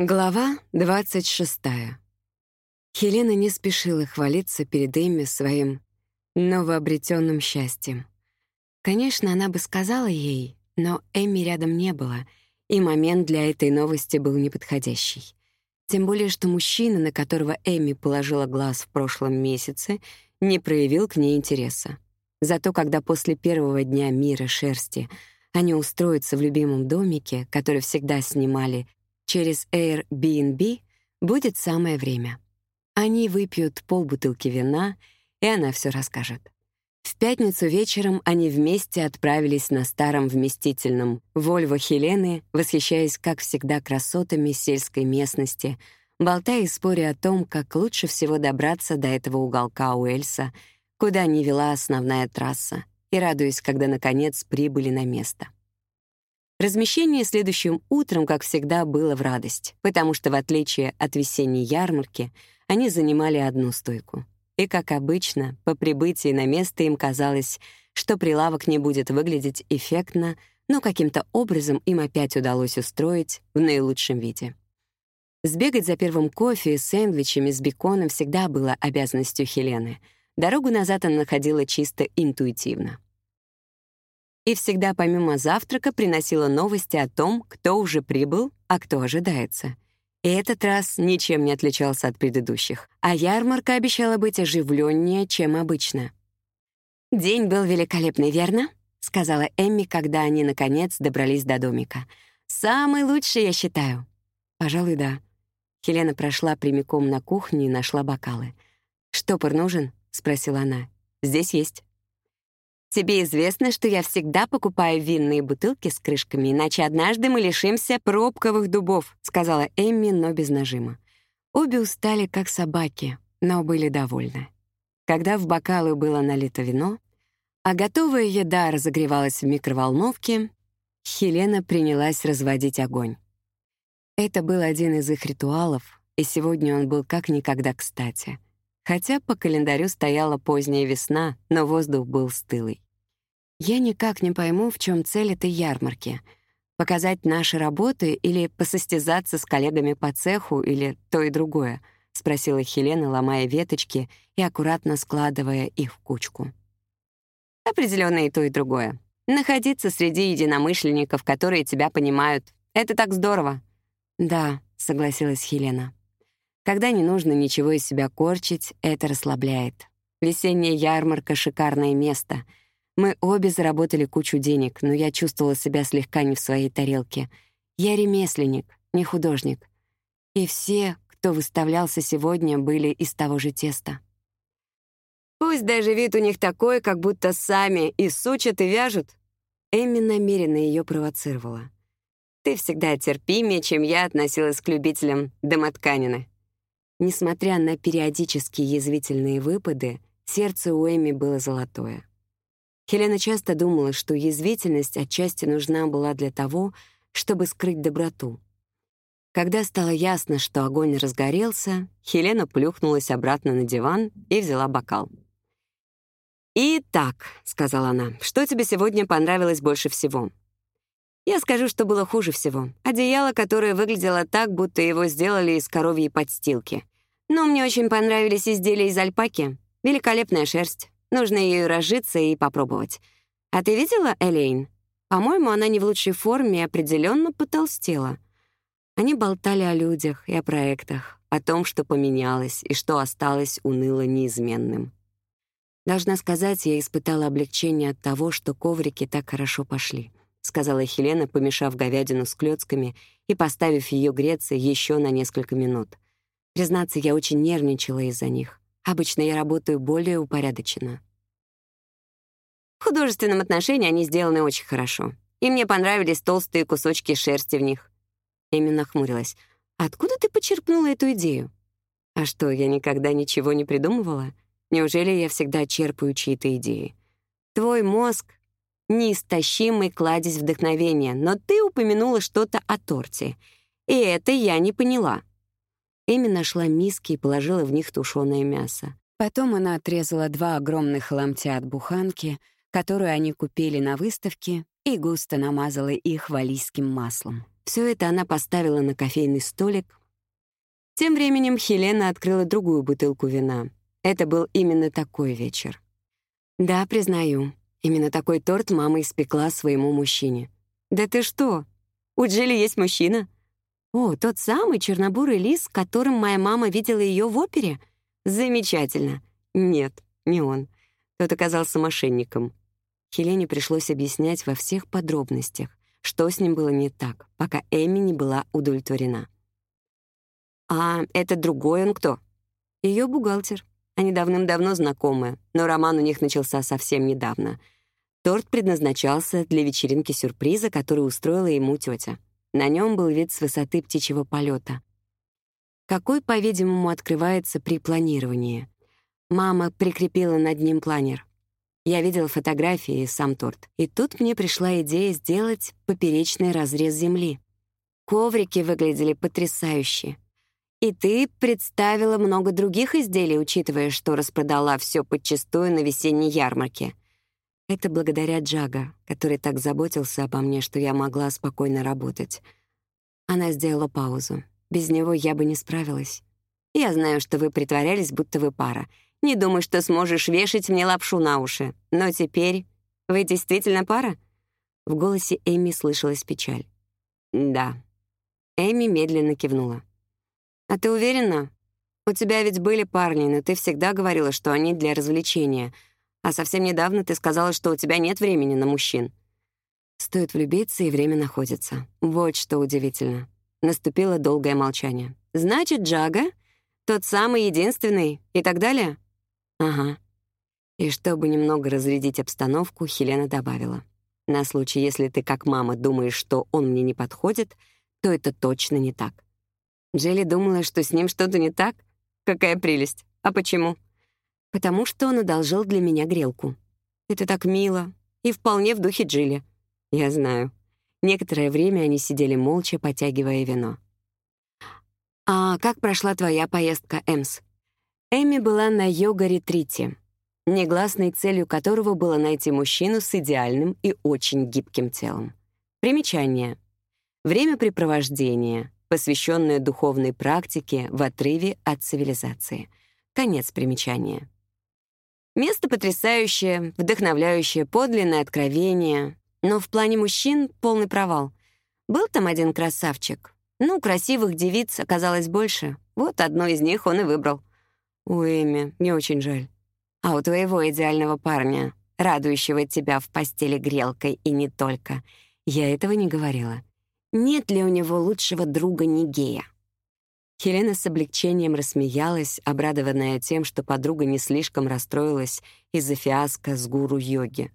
Глава 26. Хелена не спешила хвалиться перед Эми своим новообретенным счастьем. Конечно, она бы сказала ей, но Эми рядом не было, и момент для этой новости был неподходящий. Тем более, что мужчина, на которого Эми положила глаз в прошлом месяце, не проявил к ней интереса. Зато когда после первого дня мира шерсти они устроятся в любимом домике, который всегда снимали через Airbnb, будет самое время. Они выпьют полбутылки вина, и она все расскажет. В пятницу вечером они вместе отправились на старом вместительном Вольво Хелены, восхищаясь, как всегда, красотами сельской местности, болтая и споря о том, как лучше всего добраться до этого уголка Уэльса, куда не вела основная трасса, и радуясь, когда, наконец, прибыли на место. Размещение следующим утром, как всегда, было в радость, потому что, в отличие от весенней ярмарки, они занимали одну стойку. И, как обычно, по прибытии на место им казалось, что прилавок не будет выглядеть эффектно, но каким-то образом им опять удалось устроить в наилучшем виде. Сбегать за первым кофе и сэндвичами с беконом всегда было обязанностью Хелены. Дорогу назад она находила чисто интуитивно и всегда помимо завтрака приносила новости о том, кто уже прибыл, а кто ожидается. И этот раз ничем не отличался от предыдущих, а ярмарка обещала быть оживленнее, чем обычно. «День был великолепный, верно?» — сказала Эмми, когда они, наконец, добрались до домика. «Самый лучший, я считаю». «Пожалуй, да». Хелена прошла прямиком на кухню и нашла бокалы. «Штопор нужен?» — спросила она. «Здесь есть». Тебе известно, что я всегда покупаю винные бутылки с крышками, иначе однажды мы лишимся пробковых дубов», — сказала Эмми, но без нажима. Обе устали, как собаки, но были довольны. Когда в бокалы было налито вино, а готовая еда разогревалась в микроволновке, Хелена принялась разводить огонь. Это был один из их ритуалов, и сегодня он был как никогда кстати — Хотя по календарю стояла поздняя весна, но воздух был стылый. Я никак не пойму, в чем цель этой ярмарки. Показать наши работы или посостязаться с коллегами по цеху или то и другое, спросила Хелена, ломая веточки и аккуратно складывая их в кучку. Определенно и то, и другое. Находиться среди единомышленников, которые тебя понимают, это так здорово. Да, согласилась Хелена. Когда не нужно ничего из себя корчить, это расслабляет. Весенняя ярмарка — шикарное место. Мы обе заработали кучу денег, но я чувствовала себя слегка не в своей тарелке. Я ремесленник, не художник. И все, кто выставлялся сегодня, были из того же теста. Пусть даже вид у них такой, как будто сами и сучат, и вяжут. Эми намеренно ее провоцировала. Ты всегда терпимее, чем я относилась к любителям домотканины. Несмотря на периодические язвительные выпады, сердце у Эми было золотое. Хелена часто думала, что язвительность отчасти нужна была для того, чтобы скрыть доброту. Когда стало ясно, что огонь разгорелся, Хелена плюхнулась обратно на диван и взяла бокал. «Итак», — сказала она, — «что тебе сегодня понравилось больше всего?» Я скажу, что было хуже всего. Одеяло, которое выглядело так, будто его сделали из коровьей подстилки. Но мне очень понравились изделия из альпаки. Великолепная шерсть. Нужно ею разжиться и попробовать. А ты видела Элейн? По-моему, она не в лучшей форме и определенно потолстела. Они болтали о людях и о проектах, о том, что поменялось и что осталось уныло неизменным. Должна сказать, я испытала облегчение от того, что коврики так хорошо пошли сказала Хелена, помешав говядину с клёцками и поставив ее греться еще на несколько минут. Признаться, я очень нервничала из-за них. Обычно я работаю более упорядоченно. В художественном отношении они сделаны очень хорошо. И мне понравились толстые кусочки шерсти в них. Эми нахмурилась. «Откуда ты почерпнула эту идею?» «А что, я никогда ничего не придумывала? Неужели я всегда черпаю чьи-то идеи? Твой мозг неистощимый кладезь вдохновения, но ты упомянула что-то о торте. И это я не поняла». Эми нашла миски и положила в них тушеное мясо. Потом она отрезала два огромных ломтя от буханки, которую они купили на выставке, и густо намазала их валийским маслом. Все это она поставила на кофейный столик. Тем временем Хелена открыла другую бутылку вина. Это был именно такой вечер. Да, признаю, именно такой торт мама испекла своему мужчине. «Да ты что? У Джилли есть мужчина?» «О, тот самый чернобурый лис, которым моя мама видела ее в опере? Замечательно!» «Нет, не он. Тот оказался мошенником». Хелене пришлось объяснять во всех подробностях, что с ним было не так, пока Эми не была удовлетворена. «А это другой он кто?» Ее бухгалтер. Они давным-давно знакомы, но роман у них начался совсем недавно. Торт предназначался для вечеринки-сюрприза, который устроила ему тетя. На нем был вид с высоты птичьего полета, какой, по-видимому, открывается при планировании. Мама прикрепила над ним планер. Я видела фотографии и сам торт. И тут мне пришла идея сделать поперечный разрез земли. Коврики выглядели потрясающе. И ты представила много других изделий, учитывая, что распродала все подчистую на весенней ярмарке. Это благодаря Джага, который так заботился обо мне, что я могла спокойно работать. Она сделала паузу. Без него я бы не справилась. Я знаю, что вы притворялись, будто вы пара, не думаю, что сможешь вешать мне лапшу на уши. Но теперь вы действительно пара?» В голосе Эми слышалась печаль. «Да». Эми медленно кивнула. «А ты уверена? У тебя ведь были парни, но ты всегда говорила, что они для развлечения. А совсем недавно ты сказала, что у тебя нет времени на мужчин». Стоит влюбиться, и время находится. Вот что удивительно. Наступило долгое молчание. «Значит, Джага? Тот самый единственный? И так далее?» «Ага». И чтобы немного разрядить обстановку, Хелена добавила. «На случай, если ты, как мама, думаешь, что он мне не подходит, то это точно не так». Джилли думала, что с ним что-то не так? Какая прелесть. А почему? Потому что он одолжил для меня грелку. Это так мило и вполне в духе Джилли. Я знаю. Некоторое время они сидели молча, потягивая вино. «А как прошла твоя поездка, Эмс?» Эми была на йога-ретрите, негласной целью которого было найти мужчину с идеальным и очень гибким телом. Примечание. Времяпрепровождение, посвященное духовной практике в отрыве от цивилизации. Конец примечания. Место потрясающее, вдохновляющее, подлинное откровение. Но в плане мужчин — полный провал. Был там один красавчик. Ну, красивых девиц оказалось больше. Вот одну из них он и выбрал. У Эми, мне очень жаль. А у твоего идеального парня, радующего тебя в постели грелкой и не только, я этого не говорила. Нет ли у него лучшего друга Нигея? Хелена с облегчением рассмеялась, обрадованная тем, что подруга не слишком расстроилась из-за фиаско с гуру йоги.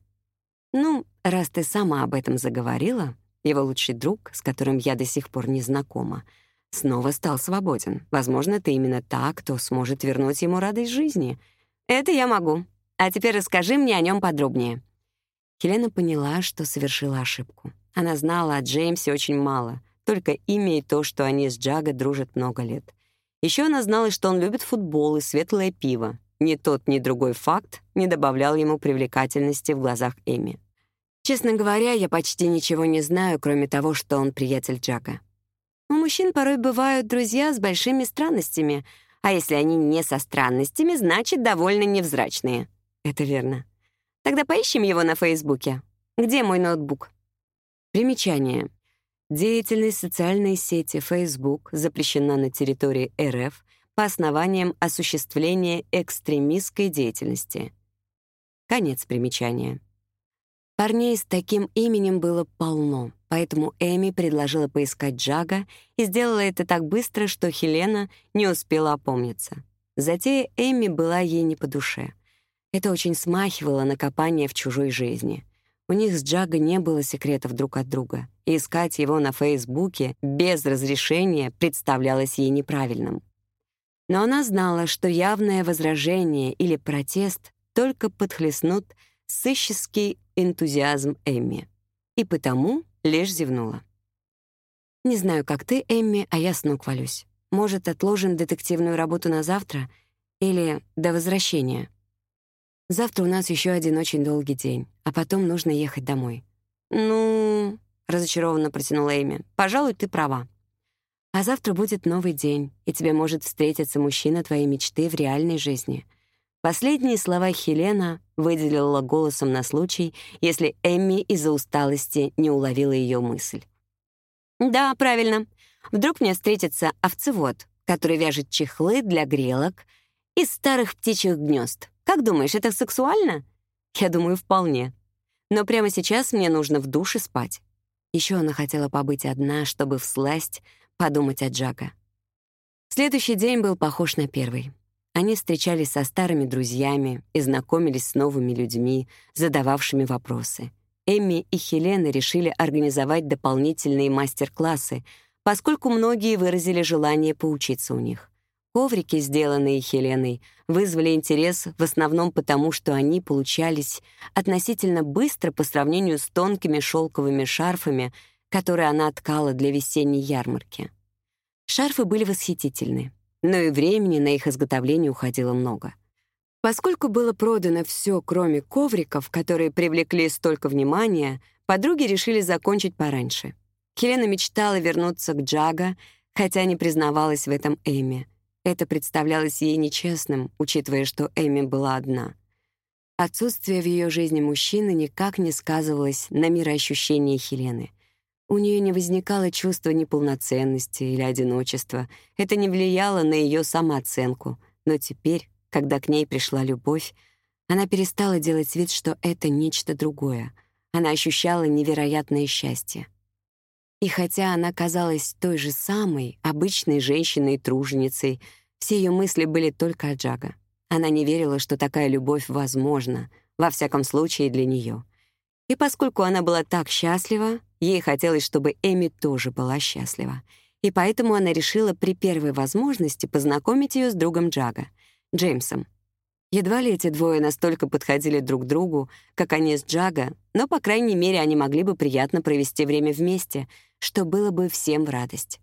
«Ну, раз ты сама об этом заговорила, его лучший друг, с которым я до сих пор не знакома, — снова стал свободен. Возможно, ты именно та, кто сможет вернуть ему радость жизни. Это я могу. А теперь расскажи мне о нем подробнее». Хелена поняла, что совершила ошибку. Она знала о Джеймсе очень мало, только имя и то, что они с Джага дружат много лет. Еще она знала, что он любит футбол и светлое пиво. Ни тот, ни другой факт не добавлял ему привлекательности в глазах Эми. Честно говоря, я почти ничего не знаю, кроме того, что он приятель Джага. У мужчин порой бывают друзья с большими странностями, а если они не со странностями, значит, довольно невзрачные. Это верно. Тогда поищем его на Фейсбуке. Где мой ноутбук? Примечание. Деятельность социальной сети Facebook запрещена на территории РФ по основаниям осуществления экстремистской деятельности. Конец примечания. Парней с таким именем было полно, поэтому Эми предложила поискать Джага и сделала это так быстро, что Хелена не успела опомниться. Затея Эми была ей не по душе. Это очень смахивало на копание в чужой жизни. У них с Джага не было секретов друг от друга, и искать его на Фейсбуке без разрешения представлялось ей неправильным. Но она знала, что явное возражение или протест только подхлестнут сыщеский энтузиазм Эмми. И потому лишь зевнула. «Не знаю, как ты, Эмми, а я с ног валюсь. Может, отложим детективную работу на завтра или до возвращения? Завтра у нас еще один очень долгий день, а потом нужно ехать домой». «Ну...» — разочарованно протянула Эми. «Пожалуй, ты права. А завтра будет новый день, и тебе может встретиться мужчина твоей мечты в реальной жизни». Последние слова Хелена выделила голосом на случай, если Эмми из-за усталости не уловила ее мысль. «Да, правильно. Вдруг мне встретится овцевод, который вяжет чехлы для грелок из старых птичьих гнезд. Как думаешь, это сексуально?» «Я думаю, вполне. Но прямо сейчас мне нужно в душе спать». Еще она хотела побыть одна, чтобы всласть подумать о Джага. Следующий день был похож на первый. Они встречались со старыми друзьями и знакомились с новыми людьми, задававшими вопросы. Эмми и Хелена решили организовать дополнительные мастер-классы, поскольку многие выразили желание поучиться у них. Коврики, сделанные Хеленой, вызвали интерес в основном потому, что они получались относительно быстро по сравнению с тонкими шелковыми шарфами, которые она ткала для весенней ярмарки. Шарфы были восхитительны, но и времени на их изготовление уходило много. Поскольку было продано все, кроме ковриков, которые привлекли столько внимания, подруги решили закончить пораньше. Хелена мечтала вернуться к Джага, хотя не признавалась в этом Эми — это представлялось ей нечестным, учитывая, что Эми была одна. Отсутствие в ее жизни мужчины никак не сказывалось на мироощущении Хелены. У нее не возникало чувства неполноценности или одиночества. Это не влияло на ее самооценку. Но теперь, когда к ней пришла любовь, она перестала делать вид, что это нечто другое. Она ощущала невероятное счастье. И хотя она казалась той же самой, обычной женщиной-труженицей, все ее мысли были только о Джага. Она не верила, что такая любовь возможна, во всяком случае для нее. И поскольку она была так счастлива, ей хотелось, чтобы Эми тоже была счастлива. И поэтому она решила при первой возможности познакомить ее с другом Джага, Джеймсом. Едва ли эти двое настолько подходили друг другу, как они с Джага, но, по крайней мере, они могли бы приятно провести время вместе — что было бы всем в радость.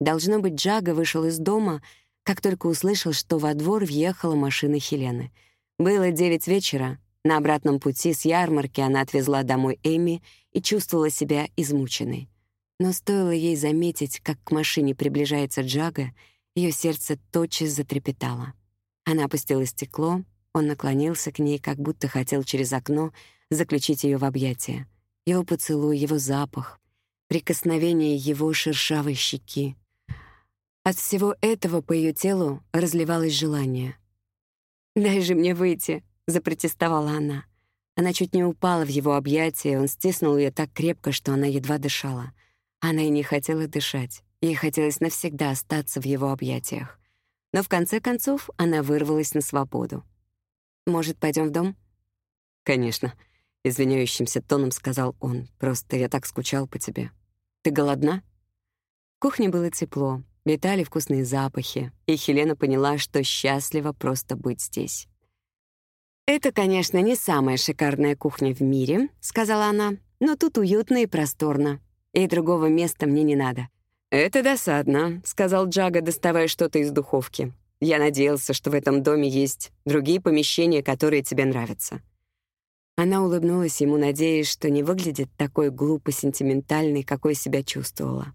Должно быть, Джага вышел из дома, как только услышал, что во двор въехала машина Хелены. Было девять вечера. На обратном пути с ярмарки она отвезла домой Эми и чувствовала себя измученной. Но стоило ей заметить, как к машине приближается Джага, ее сердце тотчас затрепетало. Она опустила стекло, он наклонился к ней, как будто хотел через окно заключить ее в объятия. Его поцелуй, его запах, прикосновение его шершавой щеки. От всего этого по ее телу разливалось желание. «Дай же мне выйти», — запротестовала она. Она чуть не упала в его объятия, он стиснул ее так крепко, что она едва дышала. Она и не хотела дышать. Ей хотелось навсегда остаться в его объятиях. Но в конце концов она вырвалась на свободу. «Может, пойдем в дом?» «Конечно», — извиняющимся тоном сказал он. «Просто я так скучал по тебе». «Ты голодна?» В кухне было тепло, витали вкусные запахи, и Хелена поняла, что счастлива просто быть здесь. «Это, конечно, не самая шикарная кухня в мире», — сказала она, «но тут уютно и просторно, и другого места мне не надо». «Это досадно», — сказал Джага, доставая что-то из духовки. «Я надеялся, что в этом доме есть другие помещения, которые тебе нравятся». Она улыбнулась ему, надеясь, что не выглядит такой глупо сентиментальной, какой себя чувствовала.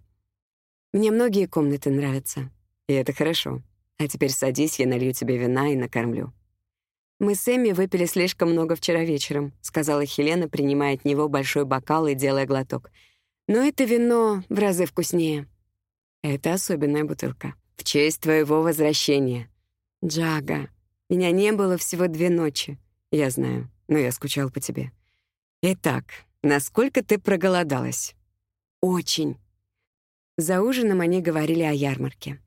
«Мне многие комнаты нравятся, и это хорошо. А теперь садись, я налью тебе вина и накормлю». «Мы с Эмми выпили слишком много вчера вечером», — сказала Хелена, принимая от него большой бокал и делая глоток. «Но это вино в разы вкуснее». «Это особенная бутылка. В честь твоего возвращения». «Джага, меня не было всего две ночи. Я знаю но я скучал по тебе. Итак, насколько ты проголодалась? Очень. За ужином они говорили о ярмарке.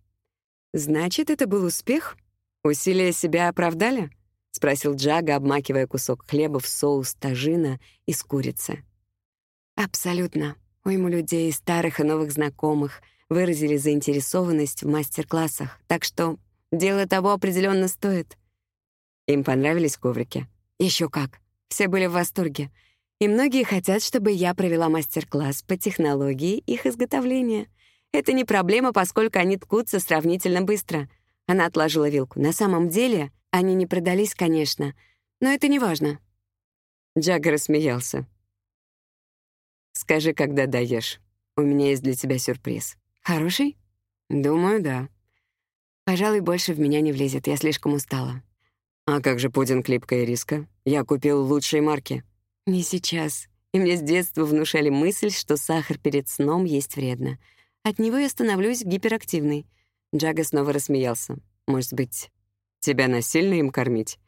Значит, это был успех? Усилия себя оправдали? спросил Джага, обмакивая кусок хлеба в соус тажина из курицы. Абсолютно. Уйму людей, старых и новых знакомых, выразили заинтересованность в мастер-классах, так что дело того определенно стоит. Им понравились коврики. Еще как. Все были в восторге. И многие хотят, чтобы я провела мастер-класс по технологии их изготовления. Это не проблема, поскольку они ткутся сравнительно быстро. Она отложила вилку. На самом деле, они не продались, конечно, но это не важно. Джаггер рассмеялся. Скажи, когда даешь. У меня есть для тебя сюрприз. Хороший? Думаю, да. Пожалуй, больше в меня не влезет, я слишком устала. А как же пудинг липкая риска? Я купил лучшие марки. Не сейчас. И мне с детства внушали мысль, что сахар перед сном есть вредно. От него я становлюсь гиперактивной. Джага снова рассмеялся. Может быть, тебя насильно им кормить?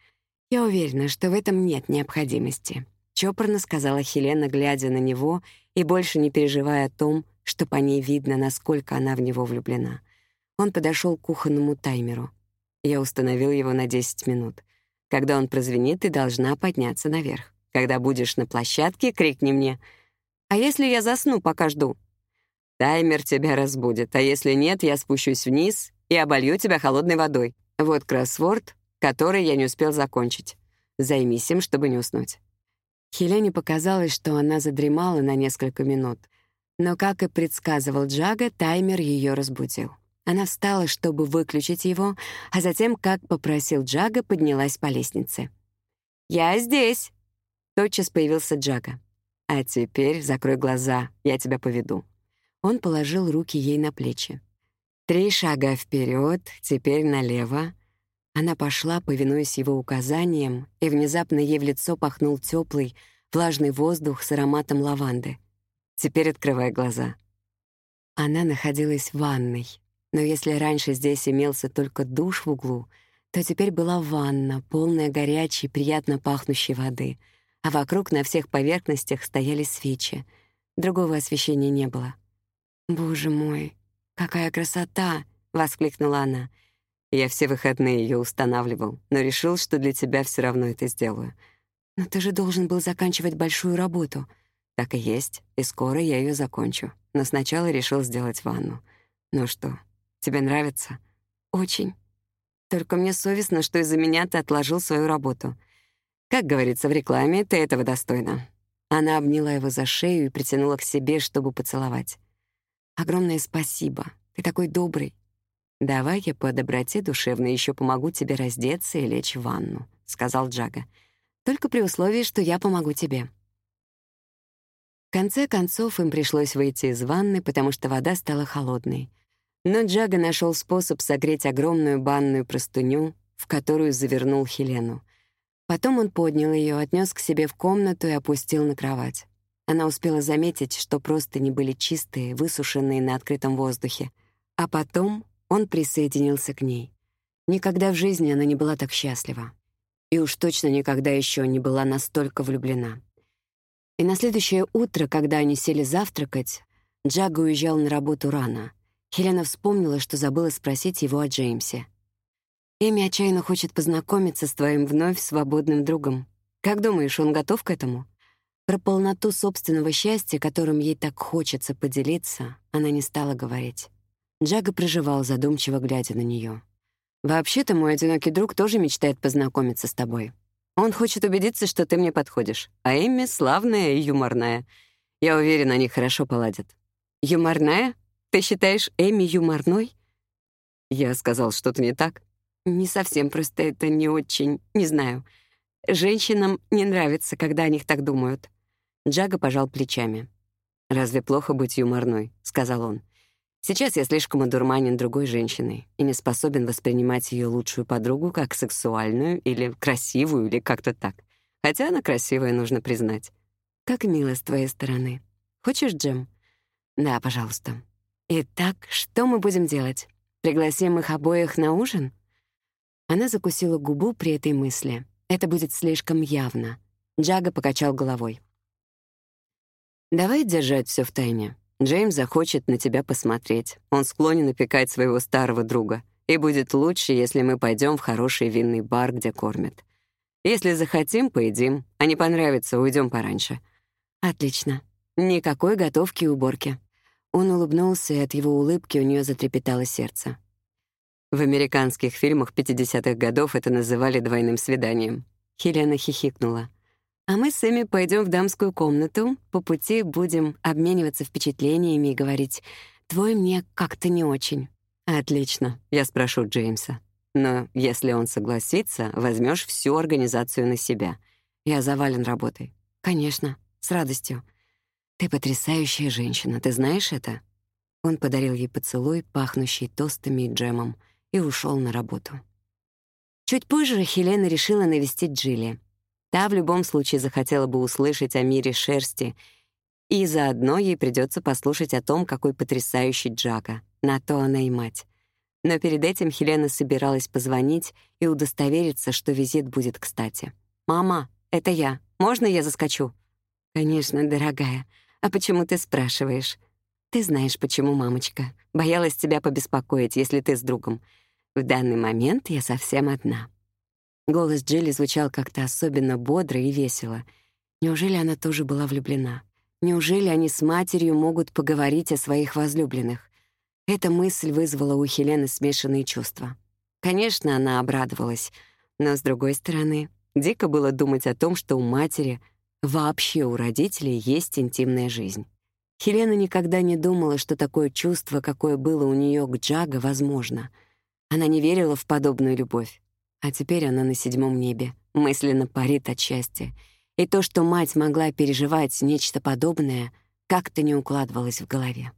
Я уверена, что в этом нет необходимости. Чопорно сказала Хелена, глядя на него и больше не переживая о том, что по ней видно, насколько она в него влюблена. Он подошел к кухонному таймеру. Я установил его на 10 минут. Когда он прозвенит, ты должна подняться наверх. Когда будешь на площадке, крикни мне. А если я засну, пока жду? Таймер тебя разбудит, а если нет, я спущусь вниз и оболью тебя холодной водой. Вот кроссворд, который я не успел закончить. Займись им, чтобы не уснуть. Хелене показалось, что она задремала на несколько минут. Но, как и предсказывал Джага, таймер ее разбудил. Она встала, чтобы выключить его, а затем, как попросил Джага, поднялась по лестнице. «Я здесь!» Тотчас появился Джага. «А теперь закрой глаза, я тебя поведу». Он положил руки ей на плечи. Три шага вперед, теперь налево. Она пошла, повинуясь его указаниям, и внезапно ей в лицо пахнул теплый, влажный воздух с ароматом лаванды. «Теперь открывай глаза». Она находилась в ванной, но если раньше здесь имелся только душ в углу, то теперь была ванна, полная горячей, приятно пахнущей воды, а вокруг на всех поверхностях стояли свечи. Другого освещения не было. «Боже мой, какая красота!» — воскликнула она. «Я все выходные ее устанавливал, но решил, что для тебя все равно это сделаю. Но ты же должен был заканчивать большую работу». «Так и есть, и скоро я ее закончу. Но сначала решил сделать ванну. Ну что, Тебе нравится? Очень. Только мне совестно, что из-за меня ты отложил свою работу. Как говорится в рекламе, ты этого достойна. Она обняла его за шею и притянула к себе, чтобы поцеловать. Огромное спасибо. Ты такой добрый. Давай я по доброте душевной еще помогу тебе раздеться и лечь в ванну, сказал Джага. Только при условии, что я помогу тебе. Конце концов им пришлось выйти из ванны, потому что вода стала холодной. Но Джага нашел способ согреть огромную банную простыню, в которую завернул Хелену. Потом он поднял ее, отнес к себе в комнату и опустил на кровать. Она успела заметить, что просто не были чистые, высушенные на открытом воздухе. А потом он присоединился к ней. Никогда в жизни она не была так счастлива. И уж точно никогда еще не была настолько влюблена. И на следующее утро, когда они сели завтракать, Джага уезжал на работу рано — Хелена вспомнила, что забыла спросить его о Джеймсе. «Эми отчаянно хочет познакомиться с твоим вновь свободным другом. Как думаешь, он готов к этому?» Про полноту собственного счастья, которым ей так хочется поделиться, она не стала говорить. Джага проживал, задумчиво глядя на нее. «Вообще-то мой одинокий друг тоже мечтает познакомиться с тобой. Он хочет убедиться, что ты мне подходишь, а Эмми славная и юморная. Я уверен, они хорошо поладят». «Юморная?» Ты считаешь Эми юморной? Я сказал что-то не так. Не совсем, просто это не очень, не знаю. Женщинам не нравится, когда о них так думают. Джага пожал плечами. «Разве плохо быть юморной?» — сказал он. «Сейчас я слишком одурманен другой женщиной и не способен воспринимать ее лучшую подругу как сексуальную или красивую или как-то так. Хотя она красивая, нужно признать. Как мило с твоей стороны. Хочешь джем?» «Да, пожалуйста». «Итак, что мы будем делать? Пригласим их обоих на ужин?» Она закусила губу при этой мысли. Это будет слишком явно. Джага покачал головой. «Давай держать все в тайне. Джеймс захочет на тебя посмотреть. Он склонен опекать своего старого друга. И будет лучше, если мы пойдем в хороший винный бар, где кормят. Если захотим, поедим, а не понравится, уйдем пораньше». «Отлично. Никакой готовки и уборки. Он улыбнулся, и от его улыбки у нее затрепетало сердце. В американских фильмах 50-х годов это называли двойным свиданием. Хелена хихикнула. «А мы с Эми пойдем в дамскую комнату, по пути будем обмениваться впечатлениями и говорить, «Твой мне как-то не очень». «Отлично, я спрошу Джеймса. Но если он согласится, возьмешь всю организацию на себя. Я завален работой». «Конечно, с радостью». Ты потрясающая женщина, ты знаешь это? Он подарил ей поцелуй, пахнущий тостами и джемом, и ушел на работу. Чуть позже Хелена решила навестить Джилли. Та в любом случае захотела бы услышать о мире шерсти, и заодно ей придется послушать о том, какой потрясающий Джака. На то она и мать. Но перед этим Хелена собиралась позвонить и удостовериться, что визит будет кстати. «Мама, это я. Можно я заскочу?» «Конечно, дорогая. А почему ты спрашиваешь?» «Ты знаешь, почему, мамочка. Боялась тебя побеспокоить, если ты с другом. В данный момент я совсем одна». Голос Джилли звучал как-то особенно бодро и весело. Неужели она тоже была влюблена? Неужели они с матерью могут поговорить о своих возлюбленных? Эта мысль вызвала у Хелены смешанные чувства. Конечно, она обрадовалась, но, с другой стороны, дико было думать о том, что у матери, вообще у родителей, есть интимная жизнь. Хелена никогда не думала, что такое чувство, какое было у нее к Джага, возможно. Она не верила в подобную любовь. А теперь она на седьмом небе, мысленно парит от счастья. И то, что мать могла переживать нечто подобное, как-то не укладывалось в голове.